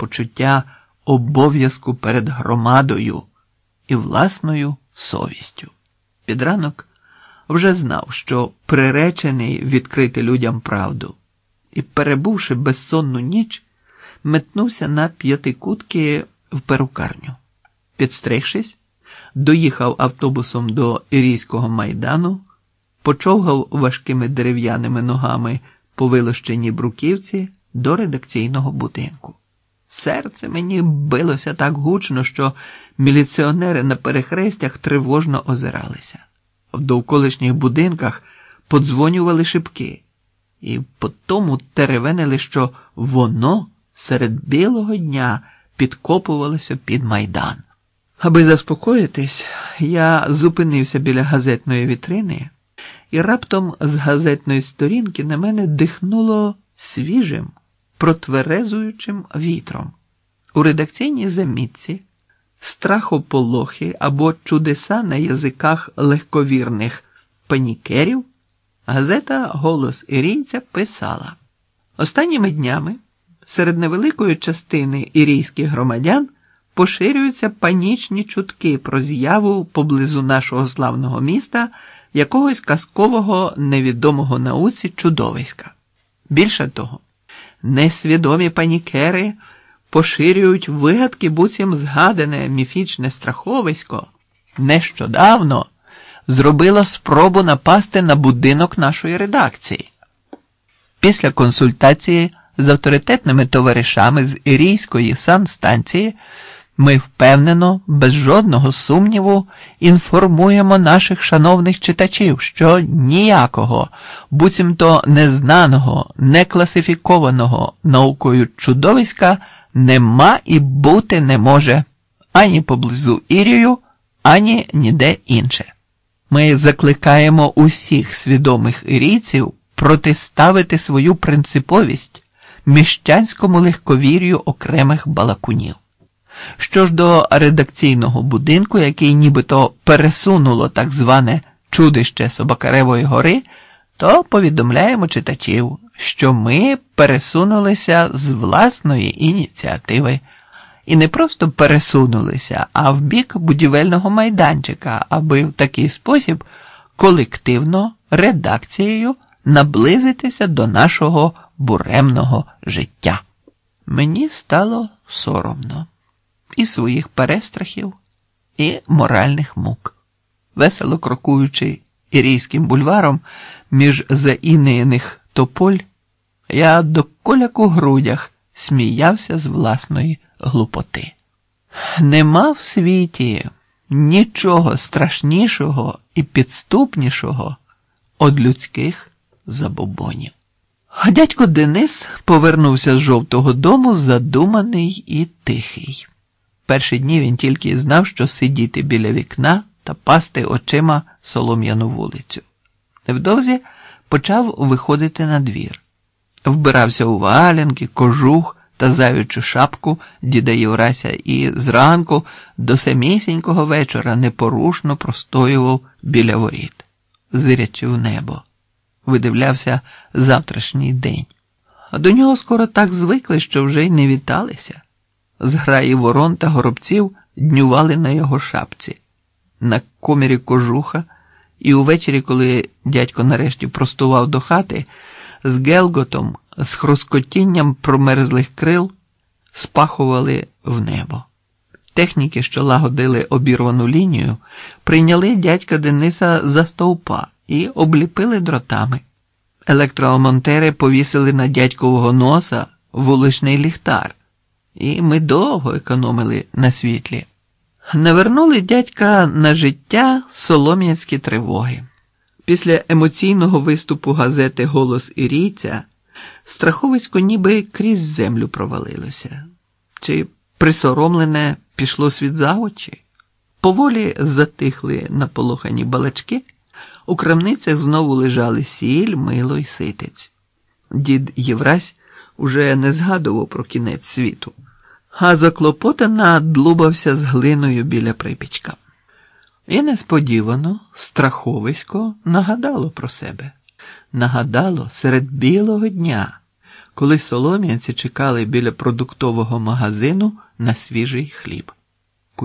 почуття обов'язку перед громадою і власною совістю. Під ранок вже знав, що приречений відкрити людям правду, і, перебувши безсонну ніч, метнувся на п'ятикутки в перукарню. Підстригшись, доїхав автобусом до Ірійського майдану, почовгав важкими дерев'яними ногами по вилощеній бруківці до редакційного будинку. Серце мені билося так гучно, що міліціонери на перехрестях тривожно озиралися. В довколишніх будинках подзвонювали шибки, і по тому теревенили, що воно серед білого дня підкопувалося під майдан. Аби заспокоїтись, я зупинився біля газетної вітрини, і раптом з газетної сторінки на мене дихнуло свіжим, протверезуючим вітром. У редакційній замітці страхополохи або чудеса на язиках легковірних панікерів газета Голос Ірійця писала останніми днями серед невеликої частини ірійських громадян поширюються панічні чутки про з'яву поблизу нашого славного міста якогось казкового невідомого науці чудовиська. Більше того, несвідомі панікери поширюють вигадки, буцім згадане міфічне страховисько нещодавно зробило спробу напасти на будинок нашої редакції. Після консультації з авторитетними товаришами з Ірійської санстанції ми впевнено, без жодного сумніву, інформуємо наших шановних читачів, що ніякого, буцімто незнаного, некласифікованого наукою чудовиська нема і бути не може ані поблизу Ірію, ані ніде інше. Ми закликаємо усіх свідомих ірійців протиставити свою принциповість міщанському легковір'ю окремих балакунів. Що ж до редакційного будинку, який нібито пересунуло так зване чудище Собакаревої гори, то повідомляємо читачів, що ми пересунулися з власної ініціативи. І не просто пересунулися, а в бік будівельного майданчика, аби в такий спосіб колективно редакцією наблизитися до нашого буремного життя. Мені стало соромно і своїх перестрахів, і моральних мук. Весело крокуючи ірійським бульваром між заінених тополь, я до коляк у грудях сміявся з власної глупоти. Нема в світі нічого страшнішого і підступнішого од людських забобонів. Дядько Денис повернувся з жовтого дому задуманий і тихий. Перші дні він тільки знав, що сидіти біля вікна та пасти очима солом'яну вулицю. Невдовзі почав виходити на двір. Вбирався у валянки, кожух та завічу шапку діда Єврася і зранку до самісінького вечора непорушно простоював біля воріт, зирячи в небо, видивлявся завтрашній день. А до нього скоро так звикли, що вже й не віталися. Зграї ворон та горобців днювали на його шапці, на комірі кожуха, і увечері, коли дядько нарешті простував до хати, з гелготом, з хрускотінням промерзлих крил спахували в небо. Техніки, що лагодили обірвану лінію, прийняли дядька Дениса за стовпа і обліпили дротами. Електромонтери повісили на дядькового носа вуличний ліхтар, і ми довго економили на світлі. Навернули дядька на життя солом'янські тривоги. Після емоційного виступу газети Голос Ірійця страховисько ніби крізь землю провалилося, чи присоромлене пішло світ за очі. Поволі затихли наполохані балачки, у крамницях знову лежали сіль, мило й ситець. Дід Єврась уже не згадував про кінець світу, а заклопотана длубався з глиною біля припічка. І несподівано страховисько нагадало про себе, нагадало серед білого дня коли солом'янці чекали біля продуктового магазину на свіжий хліб.